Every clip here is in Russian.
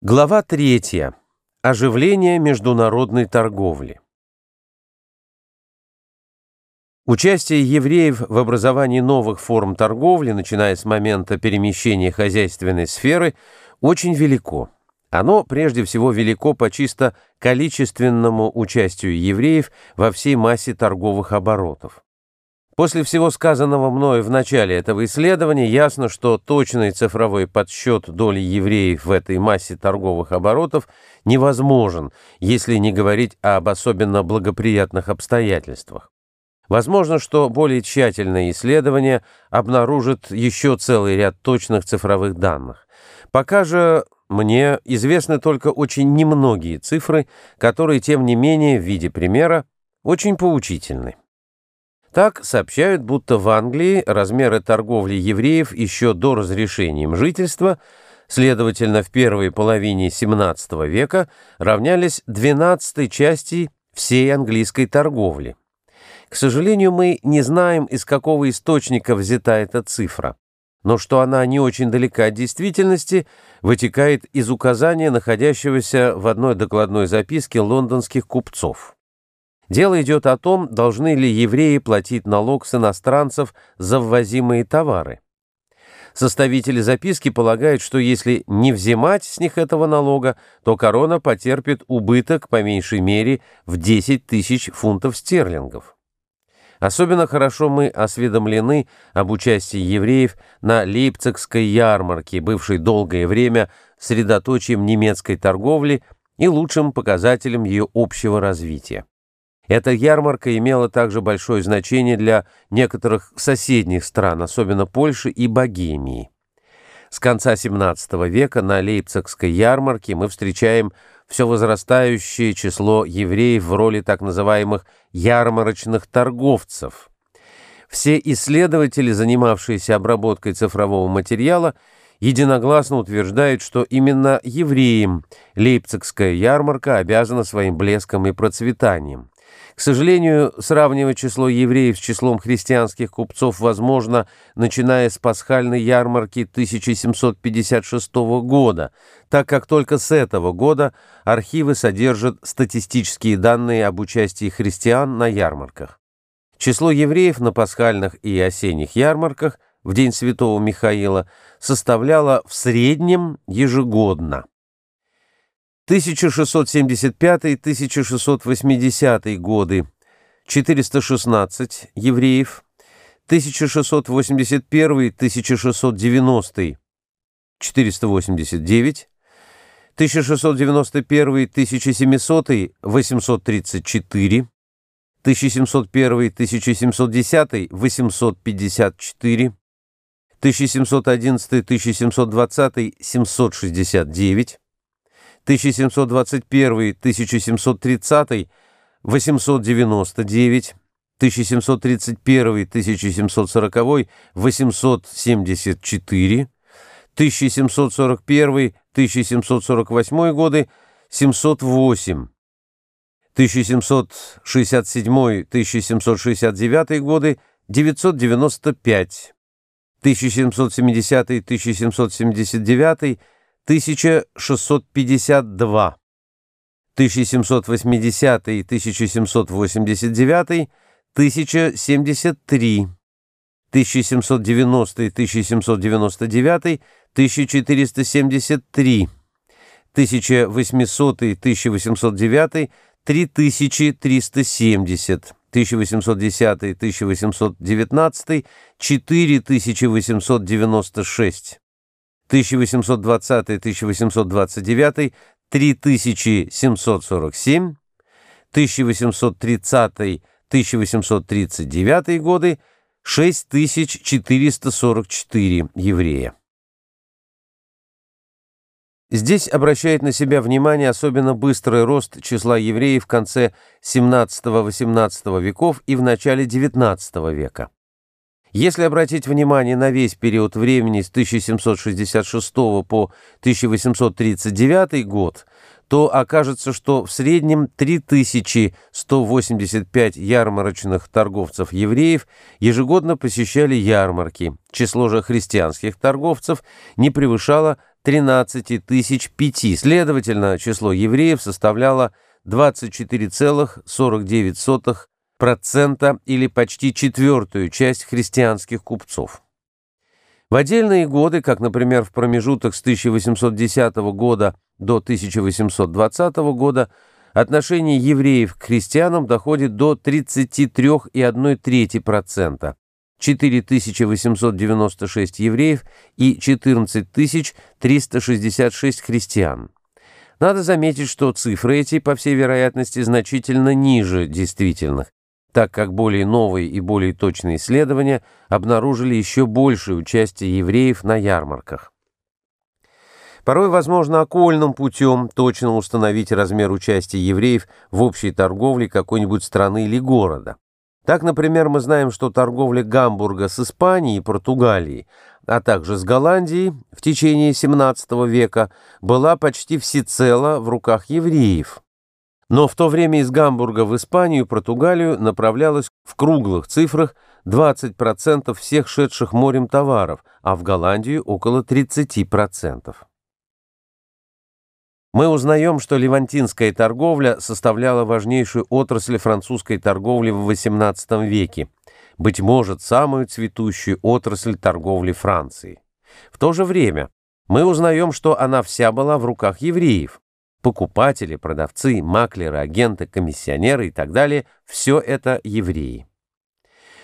Глава 3. Оживление международной торговли. Участие евреев в образовании новых форм торговли, начиная с момента перемещения хозяйственной сферы, очень велико. Оно прежде всего велико по чисто количественному участию евреев во всей массе торговых оборотов. После всего сказанного мною в начале этого исследования ясно, что точный цифровой подсчет доли евреев в этой массе торговых оборотов невозможен, если не говорить об особенно благоприятных обстоятельствах. Возможно, что более тщательное исследование обнаружит еще целый ряд точных цифровых данных. Пока же мне известны только очень немногие цифры, которые, тем не менее, в виде примера, очень поучительны. Так сообщают, будто в Англии размеры торговли евреев еще до разрешения им жительства, следовательно, в первой половине XVII века, равнялись 12 части всей английской торговли. К сожалению, мы не знаем, из какого источника взята эта цифра. Но что она не очень далека от действительности, вытекает из указания, находящегося в одной докладной записке лондонских купцов. Дело идет о том, должны ли евреи платить налог с иностранцев за ввозимые товары. Составители записки полагают, что если не взимать с них этого налога, то корона потерпит убыток по меньшей мере в 10 тысяч фунтов стерлингов. Особенно хорошо мы осведомлены об участии евреев на Лейпцигской ярмарке, бывшей долгое время средоточием немецкой торговли и лучшим показателем ее общего развития. Эта ярмарка имела также большое значение для некоторых соседних стран, особенно Польши и Богемии. С конца XVII века на Лейпцигской ярмарке мы встречаем все возрастающее число евреев в роли так называемых «ярмарочных торговцев». Все исследователи, занимавшиеся обработкой цифрового материала, единогласно утверждают, что именно евреям Лейпцигская ярмарка обязана своим блеском и процветанием. К сожалению, сравнивать число евреев с числом христианских купцов возможно, начиная с пасхальной ярмарки 1756 года, так как только с этого года архивы содержат статистические данные об участии христиан на ярмарках. Число евреев на пасхальных и осенних ярмарках в День Святого Михаила составляло в среднем ежегодно. 1675-1680 годы. 416 евреев, 1681-1690 489, 1691-1700 834, 1701-1710 854, 1711-1720 769, 1721, 1730, 899, 1731, 1740, 874, 1741, 1748 годы 708, 1767-1769 годы 995, 1770-1779 1652, 1780-1789, 1073, 1790-1799, 1473, 1800-1809, 3370. 1810-1819, 4896. 1820-1829, 3747, 1830-1839 годы, 6444 еврея. Здесь обращает на себя внимание особенно быстрый рост числа евреев в конце XVII-XVIII веков и в начале XIX века. Если обратить внимание на весь период времени с 1766 по 1839 год, то окажется, что в среднем 3185 ярмарочных торговцев-евреев ежегодно посещали ярмарки. Число же христианских торговцев не превышало 13 тысяч 5. Следовательно, число евреев составляло 24,49 процента или почти четвертую часть христианских купцов. В отдельные годы, как, например, в промежуток с 1810 года до 1820 года, отношение евреев к христианам доходит до 33,1%, 4896 евреев и 14366 христиан. Надо заметить, что цифры эти, по всей вероятности, значительно ниже действительных, так как более новые и более точные исследования обнаружили еще большее участие евреев на ярмарках. Порой возможно окольным путем точно установить размер участия евреев в общей торговле какой-нибудь страны или города. Так, например, мы знаем, что торговля Гамбурга с Испанией и Португалией, а также с Голландией в течение XVII века была почти всецело в руках евреев. Но в то время из Гамбурга в Испанию и Португалию направлялось в круглых цифрах 20% всех шедших морем товаров, а в Голландию около 30%. Мы узнаем, что левантинская торговля составляла важнейшую отрасль французской торговли в XVIII веке, быть может, самую цветущую отрасль торговли Франции. В то же время мы узнаем, что она вся была в руках евреев, Покупатели, продавцы, маклеры, агенты, комиссионеры и так далее – все это евреи.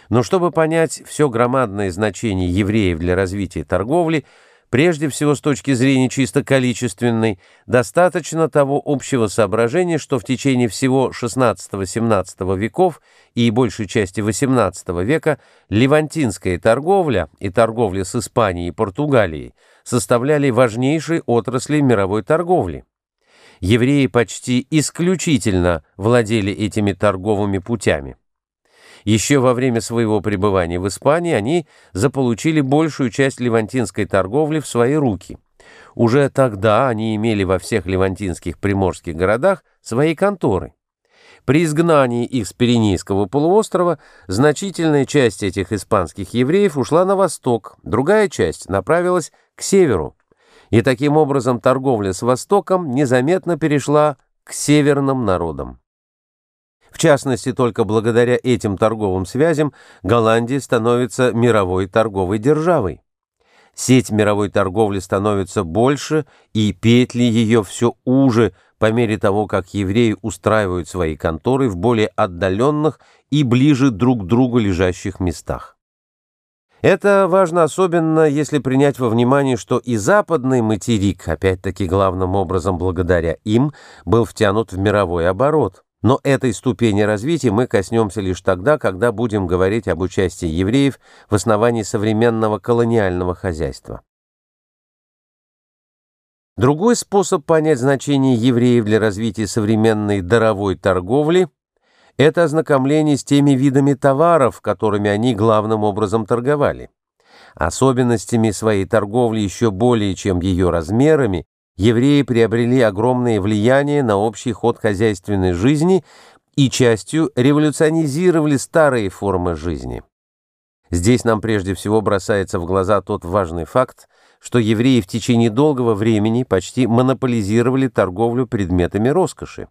Но чтобы понять все громадное значение евреев для развития торговли, прежде всего с точки зрения чисто количественной, достаточно того общего соображения, что в течение всего XVI-XVII веков и большей части XVIII века левантинская торговля и торговля с Испанией и Португалией составляли важнейшие отрасли мировой торговли евреи почти исключительно владели этими торговыми путями. Еще во время своего пребывания в Испании они заполучили большую часть левантинской торговли в свои руки. Уже тогда они имели во всех левантинских приморских городах свои конторы. При изгнании их с Пиренейского полуострова значительная часть этих испанских евреев ушла на восток, другая часть направилась к северу, и таким образом торговля с Востоком незаметно перешла к северным народам. В частности, только благодаря этим торговым связям Голландия становится мировой торговой державой. Сеть мировой торговли становится больше, и петли ее все уже по мере того, как евреи устраивают свои конторы в более отдаленных и ближе друг к другу лежащих местах. Это важно особенно, если принять во внимание, что и западный материк, опять-таки главным образом благодаря им, был втянут в мировой оборот. Но этой ступени развития мы коснемся лишь тогда, когда будем говорить об участии евреев в основании современного колониального хозяйства. Другой способ понять значение евреев для развития современной даровой торговли – это ознакомление с теми видами товаров, которыми они главным образом торговали. Особенностями своей торговли еще более, чем ее размерами, евреи приобрели огромное влияние на общий ход хозяйственной жизни и частью революционизировали старые формы жизни. Здесь нам прежде всего бросается в глаза тот важный факт, что евреи в течение долгого времени почти монополизировали торговлю предметами роскоши.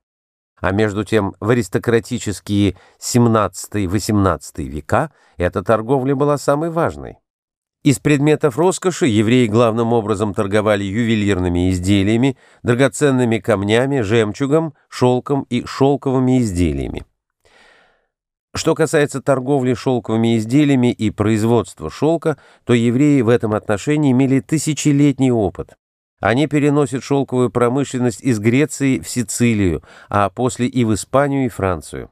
А между тем в аристократические XVII-XVIII века эта торговля была самой важной. Из предметов роскоши евреи главным образом торговали ювелирными изделиями, драгоценными камнями, жемчугом, шелком и шелковыми изделиями. Что касается торговли шелковыми изделиями и производства шелка, то евреи в этом отношении имели тысячелетний опыт. Они переносят шелковую промышленность из Греции в Сицилию, а после и в Испанию и Францию.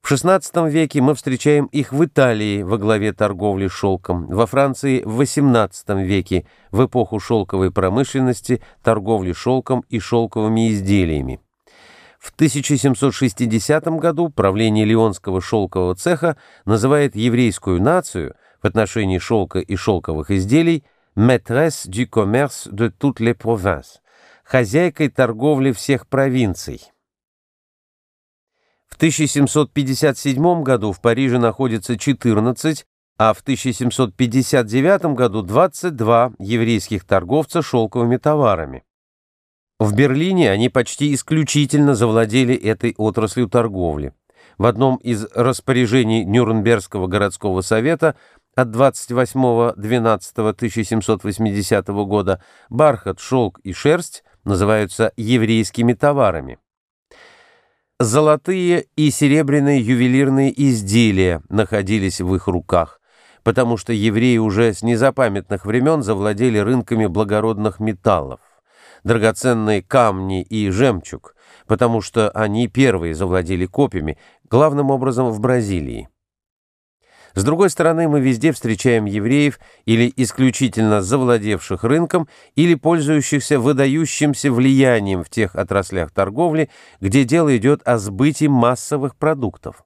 В XVI веке мы встречаем их в Италии во главе торговли шелком, во Франции в XVIII веке, в эпоху шелковой промышленности, торговли шелком и шелковыми изделиями. В 1760 году правление Лионского шелкового цеха называет еврейскую нацию в отношении шелка и шелковых изделий – maîtresse du commerce de toutes les provinces, хозяйкой торговли всех провинций. В 1757 году в Париже находится 14, а в 1759 году 22 еврейских торговца шелковыми товарами. В Берлине они почти исключительно завладели этой отраслью торговли. В одном из распоряжений Нюрнбергского городского совета от 28.12.1780 года бархат, шелк и шерсть называются еврейскими товарами. Золотые и серебряные ювелирные изделия находились в их руках, потому что евреи уже с незапамятных времен завладели рынками благородных металлов, драгоценные камни и жемчуг, потому что они первые завладели копьями, главным образом в Бразилии. С другой стороны, мы везде встречаем евреев или исключительно завладевших рынком, или пользующихся выдающимся влиянием в тех отраслях торговли, где дело идет о сбытии массовых продуктов.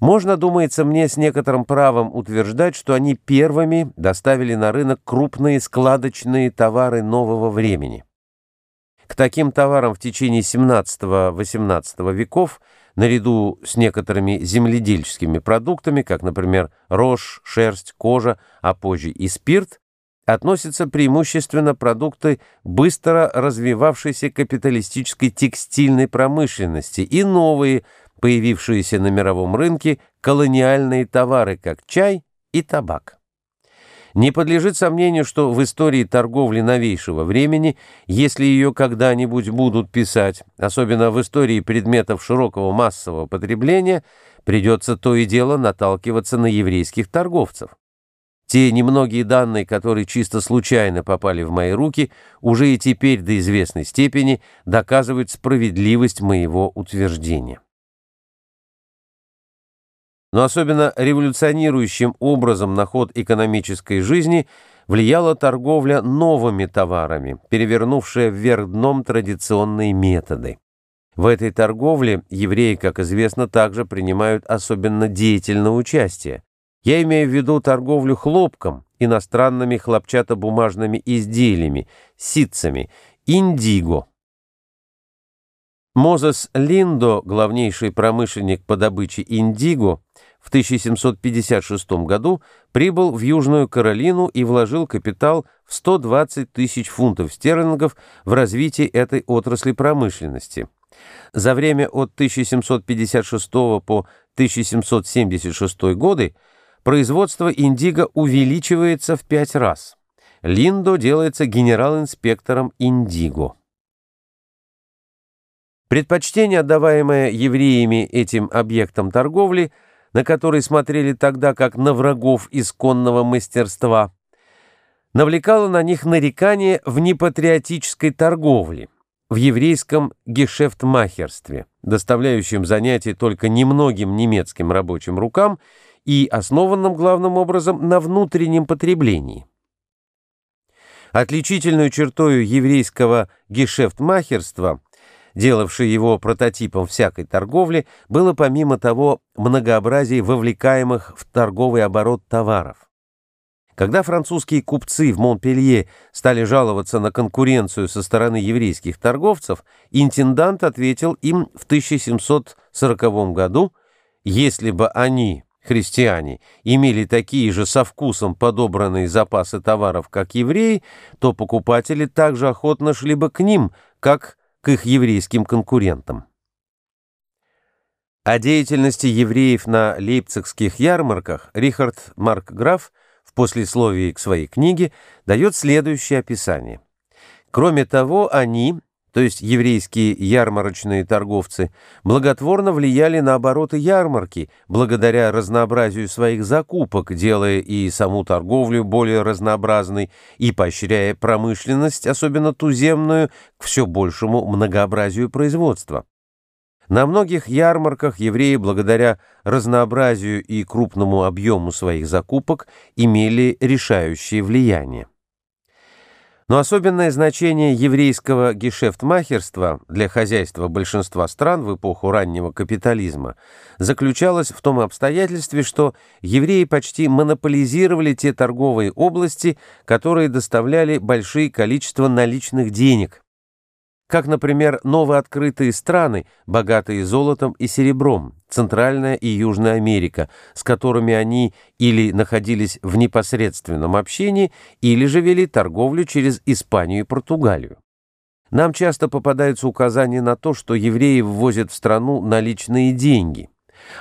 Можно, думается мне, с некоторым правом утверждать, что они первыми доставили на рынок крупные складочные товары нового времени. К таким товарам в течение 17-18 веков – наряду с некоторыми земледельческими продуктами, как, например, рожь, шерсть, кожа, а позже и спирт, относятся преимущественно продукты быстро развивавшейся капиталистической текстильной промышленности и новые, появившиеся на мировом рынке, колониальные товары, как чай и табак. Не подлежит сомнению, что в истории торговли новейшего времени, если ее когда-нибудь будут писать, особенно в истории предметов широкого массового потребления, придется то и дело наталкиваться на еврейских торговцев. Те немногие данные, которые чисто случайно попали в мои руки, уже и теперь до известной степени доказывают справедливость моего утверждения но особенно революционирующим образом на ход экономической жизни влияла торговля новыми товарами, перевернувшая вверх дном традиционные методы. В этой торговле евреи, как известно, также принимают особенно деятельное участие. Я имею в виду торговлю хлопком, иностранными хлопчатобумажными изделиями, ситцами, индиго. Мозес Линдо, главнейший промышленник по добыче индиго, в 1756 году прибыл в Южную Каролину и вложил капитал в 120 тысяч фунтов стерлингов в развитие этой отрасли промышленности. За время от 1756 по 1776 годы производство индиго увеличивается в пять раз. Линдо делается генерал-инспектором индиго. Предпочтение, отдаваемое евреями этим объектом торговли – на который смотрели тогда как на врагов исконного мастерства, навлекало на них нарекания в непатриотической торговле, в еврейском гешефтмахерстве, доставляющем занятие только немногим немецким рабочим рукам и основанном главным образом на внутреннем потреблении. Отличительную чертою еврейского гешефтмахерства – делавший его прототипом всякой торговли, было помимо того многообразие вовлекаемых в торговый оборот товаров. Когда французские купцы в Монпелье стали жаловаться на конкуренцию со стороны еврейских торговцев, интендант ответил им в 1740 году, если бы они, христиане, имели такие же со вкусом подобранные запасы товаров, как евреи, то покупатели также охотно шли бы к ним, как к их еврейским конкурентам. О деятельности евреев на лейпцигских ярмарках Рихард Маркграф в послесловии к своей книге дает следующее описание. Кроме того, они, то есть еврейские ярмарочные торговцы, благотворно влияли на обороты ярмарки, благодаря разнообразию своих закупок, делая и саму торговлю более разнообразной, и поощряя промышленность, особенно туземную, к все большему многообразию производства. На многих ярмарках евреи, благодаря разнообразию и крупному объему своих закупок, имели решающее влияние. Но особенное значение еврейского гешефтмахерства для хозяйства большинства стран в эпоху раннего капитализма заключалось в том обстоятельстве, что евреи почти монополизировали те торговые области, которые доставляли большие количество наличных денег – как, например, новые открытые страны, богатые золотом и серебром, Центральная и Южная Америка, с которыми они или находились в непосредственном общении, или же вели торговлю через Испанию и Португалию. Нам часто попадаются указания на то, что евреи ввозят в страну наличные деньги,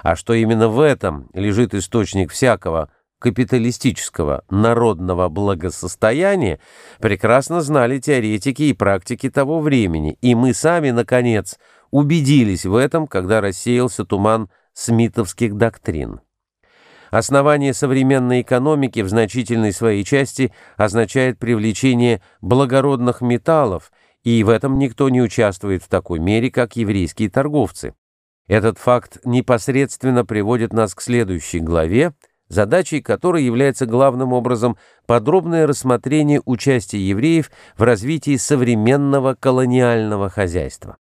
а что именно в этом лежит источник всякого капиталистического народного благосостояния прекрасно знали теоретики и практики того времени, и мы сами, наконец, убедились в этом, когда рассеялся туман смитовских доктрин. Основание современной экономики в значительной своей части означает привлечение благородных металлов, и в этом никто не участвует в такой мере, как еврейские торговцы. Этот факт непосредственно приводит нас к следующей главе – задачей которой является главным образом подробное рассмотрение участия евреев в развитии современного колониального хозяйства.